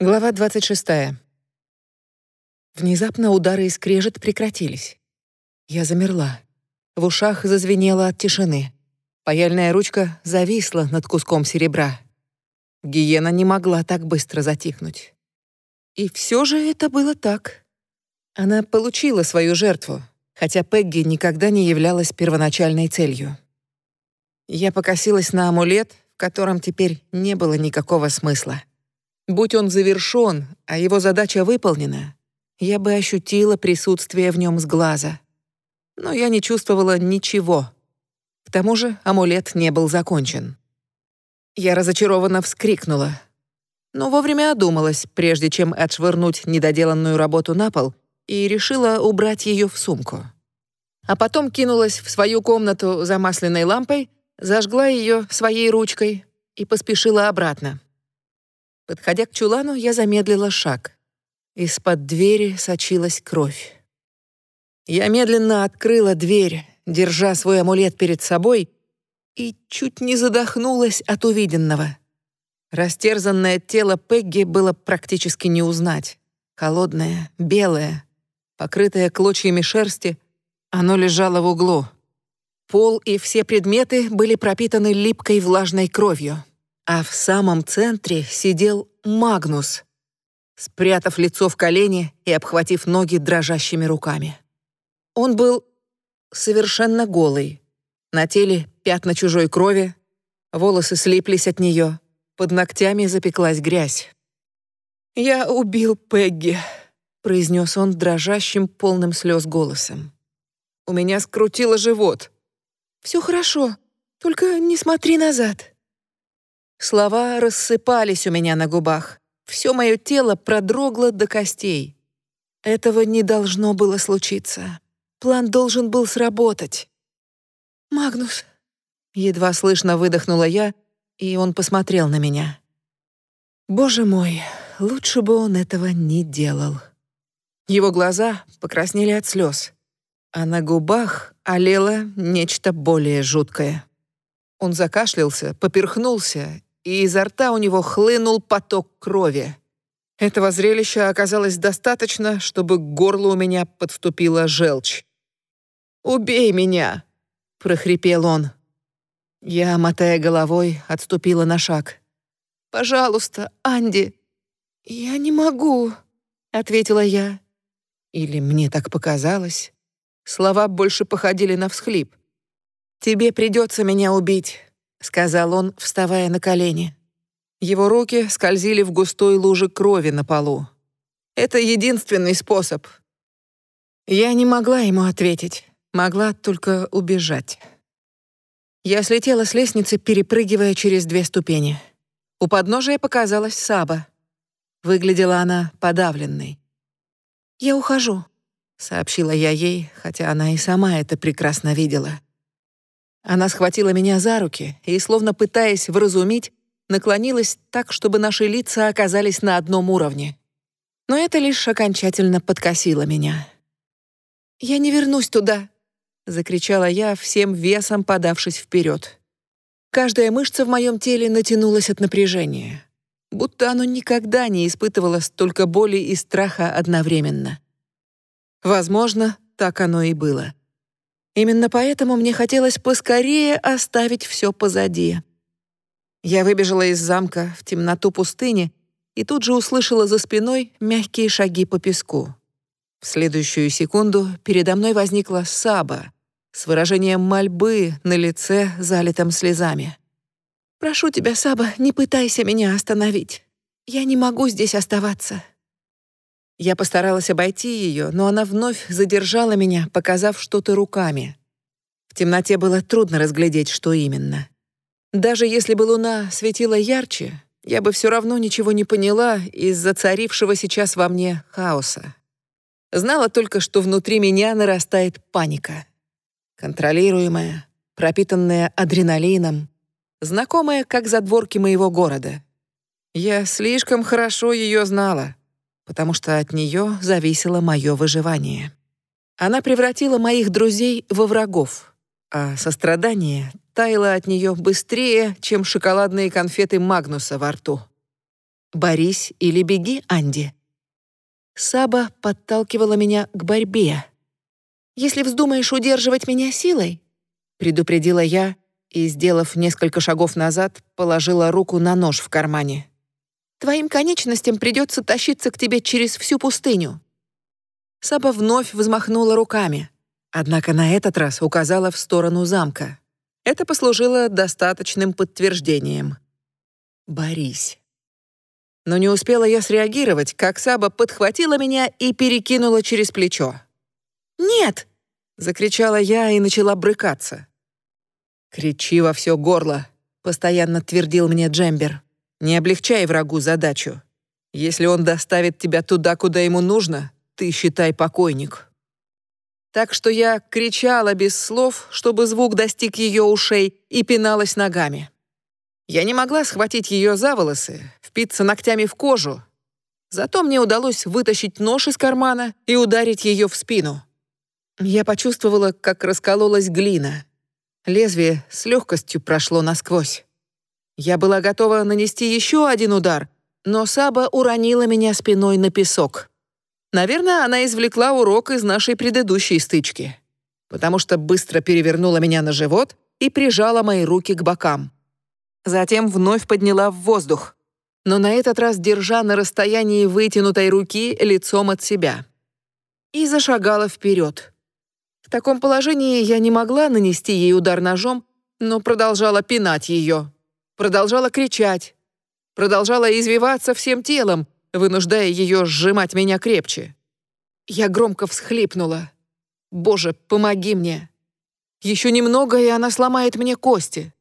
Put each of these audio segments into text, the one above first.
Глава 26. Внезапно удары и скрежет прекратились. Я замерла. В ушах зазвенело от тишины. Паяльная ручка зависла над куском серебра. Гиена не могла так быстро затихнуть. И все же это было так. Она получила свою жертву, хотя Пегги никогда не являлась первоначальной целью. Я покосилась на амулет, в котором теперь не было никакого смысла. Будь он завершён, а его задача выполнена, я бы ощутила присутствие в нем с глаза. Но я не чувствовала ничего. К тому же амулет не был закончен. Я разочарованно вскрикнула, но вовремя одумалась, прежде чем отшвырнуть недоделанную работу на пол, и решила убрать ее в сумку. А потом кинулась в свою комнату за масляной лампой, зажгла ее своей ручкой и поспешила обратно. Подходя к чулану, я замедлила шаг. Из-под двери сочилась кровь. Я медленно открыла дверь, держа свой амулет перед собой, и чуть не задохнулась от увиденного. Растерзанное тело Пегги было практически не узнать. Холодное, белое, покрытое клочьями шерсти, оно лежало в углу. Пол и все предметы были пропитаны липкой влажной кровью а в самом центре сидел Магнус, спрятав лицо в колени и обхватив ноги дрожащими руками. Он был совершенно голый. На теле пятна чужой крови, волосы слиплись от нее, под ногтями запеклась грязь. «Я убил Пегги», — произнес он дрожащим, полным слез голосом. «У меня скрутило живот». «Все хорошо, только не смотри назад», Слова рассыпались у меня на губах. Все мое тело продрогло до костей. Этого не должно было случиться. План должен был сработать. «Магнус», — едва слышно выдохнула я, и он посмотрел на меня. Боже мой, лучше бы он этого не делал. Его глаза покраснели от слез, а на губах олело нечто более жуткое. Он закашлялся, поперхнулся и изо рта у него хлынул поток крови. Этого зрелища оказалось достаточно, чтобы к горлу у меня подступила желчь. «Убей меня!» — прохрипел он. Я, мотая головой, отступила на шаг. «Пожалуйста, Анди!» «Я не могу», — ответила я. Или мне так показалось. Слова больше походили на всхлип. «Тебе придется меня убить. — сказал он, вставая на колени. Его руки скользили в густой луже крови на полу. «Это единственный способ». Я не могла ему ответить, могла только убежать. Я слетела с лестницы, перепрыгивая через две ступени. У подножия показалась Саба. Выглядела она подавленной. «Я ухожу», — сообщила я ей, хотя она и сама это прекрасно видела. Она схватила меня за руки и, словно пытаясь вразумить, наклонилась так, чтобы наши лица оказались на одном уровне. Но это лишь окончательно подкосило меня. «Я не вернусь туда!» — закричала я, всем весом подавшись вперед. Каждая мышца в моем теле натянулась от напряжения, будто оно никогда не испытывало столько боли и страха одновременно. Возможно, так оно и было. Именно поэтому мне хотелось поскорее оставить все позади. Я выбежала из замка в темноту пустыни и тут же услышала за спиной мягкие шаги по песку. В следующую секунду передо мной возникла Саба с выражением мольбы на лице, залитым слезами. «Прошу тебя, Саба, не пытайся меня остановить. Я не могу здесь оставаться». Я постаралась обойти ее, но она вновь задержала меня, показав что-то руками. В темноте было трудно разглядеть, что именно. Даже если бы луна светила ярче, я бы все равно ничего не поняла из-за царившего сейчас во мне хаоса. Знала только, что внутри меня нарастает паника. Контролируемая, пропитанная адреналином, знакомая как задворки моего города. Я слишком хорошо ее знала потому что от нее зависело мое выживание. Она превратила моих друзей во врагов, а сострадание таяло от нее быстрее, чем шоколадные конфеты Магнуса во рту. Борись или беги, Анди. Саба подталкивала меня к борьбе. «Если вздумаешь удерживать меня силой», — предупредила я и, сделав несколько шагов назад, положила руку на нож в кармане. «Твоим конечностям придется тащиться к тебе через всю пустыню». Саба вновь взмахнула руками, однако на этот раз указала в сторону замка. Это послужило достаточным подтверждением. «Борись». Но не успела я среагировать, как Саба подхватила меня и перекинула через плечо. «Нет!» — закричала я и начала брыкаться. «Кричи во все горло», — постоянно твердил мне Джембер. «Не облегчай врагу задачу. Если он доставит тебя туда, куда ему нужно, ты считай покойник». Так что я кричала без слов, чтобы звук достиг ее ушей, и пиналась ногами. Я не могла схватить ее за волосы, впиться ногтями в кожу. Зато мне удалось вытащить нож из кармана и ударить ее в спину. Я почувствовала, как раскололась глина. Лезвие с легкостью прошло насквозь. Я была готова нанести еще один удар, но Саба уронила меня спиной на песок. Наверное, она извлекла урок из нашей предыдущей стычки, потому что быстро перевернула меня на живот и прижала мои руки к бокам. Затем вновь подняла в воздух, но на этот раз держа на расстоянии вытянутой руки лицом от себя. И зашагала вперед. В таком положении я не могла нанести ей удар ножом, но продолжала пинать ее, продолжала кричать, продолжала извиваться всем телом, вынуждая ее сжимать меня крепче. Я громко всхлипнула. «Боже, помоги мне! Еще немного, и она сломает мне кости!»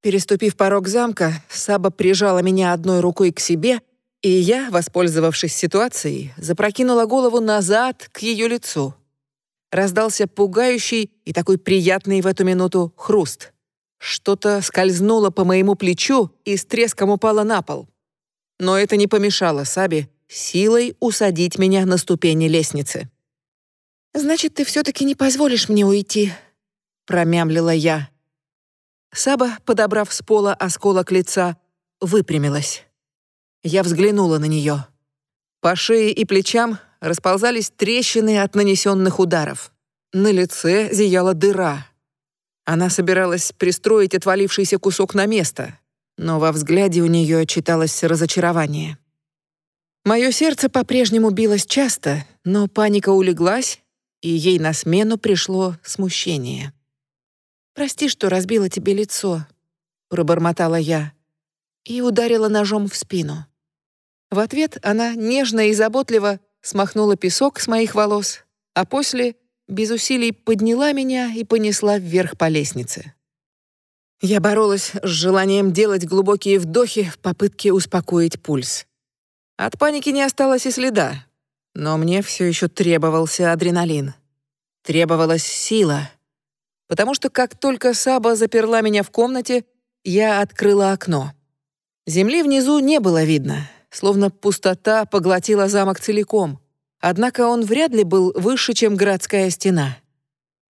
Переступив порог замка, Саба прижала меня одной рукой к себе, и я, воспользовавшись ситуацией, запрокинула голову назад к ее лицу раздался пугающий и такой приятный в эту минуту хруст. Что-то скользнуло по моему плечу и с треском упало на пол. Но это не помешало Сабе силой усадить меня на ступени лестницы. «Значит, ты все-таки не позволишь мне уйти?» — промямлила я. Саба, подобрав с пола осколок лица, выпрямилась. Я взглянула на нее. По шее и плечам расползались трещины от нанесенных ударов. На лице зияла дыра. Она собиралась пристроить отвалившийся кусок на место, но во взгляде у нее читалось разочарование. Мое сердце по-прежнему билось часто, но паника улеглась, и ей на смену пришло смущение. «Прости, что разбила тебе лицо», — пробормотала я и ударила ножом в спину. В ответ она нежно и заботливо смахнула песок с моих волос, а после без усилий подняла меня и понесла вверх по лестнице. Я боролась с желанием делать глубокие вдохи в попытке успокоить пульс. От паники не осталось и следа, но мне все еще требовался адреналин. Требовалась сила. Потому что как только Саба заперла меня в комнате, я открыла окно. Земли внизу не было видно, словно пустота поглотила замок целиком. Однако он вряд ли был выше, чем городская стена.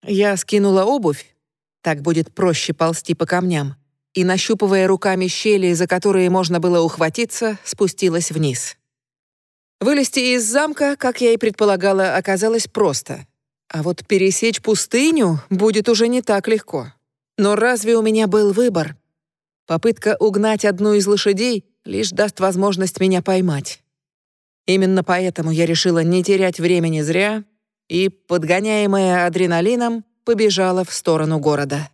Я скинула обувь, так будет проще ползти по камням, и, нащупывая руками щели, за которые можно было ухватиться, спустилась вниз. Вылезти из замка, как я и предполагала, оказалось просто. А вот пересечь пустыню будет уже не так легко. Но разве у меня был выбор? Попытка угнать одну из лошадей лишь даст возможность меня поймать. Именно поэтому я решила не терять времени зря и, подгоняемая адреналином, побежала в сторону города.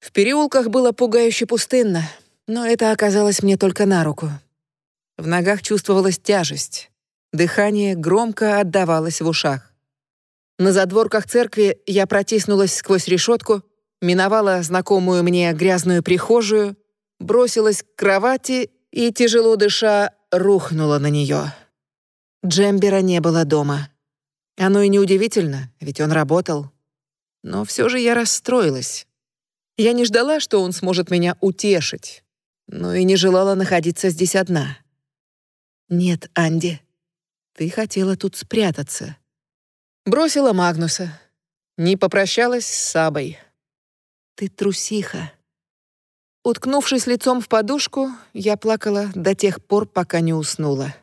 В переулках было пугающе пустынно, но это оказалось мне только на руку. В ногах чувствовалась тяжесть. Дыхание громко отдавалось в ушах. На задворках церкви я протиснулась сквозь решетку, миновала знакомую мне грязную прихожую — бросилась к кровати и, тяжело дыша, рухнула на нее. Джембера не было дома. Оно и неудивительно, ведь он работал. Но все же я расстроилась. Я не ждала, что он сможет меня утешить, но и не желала находиться здесь одна. «Нет, Анди, ты хотела тут спрятаться». Бросила Магнуса. Не попрощалась с Сабой. «Ты трусиха», Уткнувшись лицом в подушку, я плакала до тех пор, пока не уснула.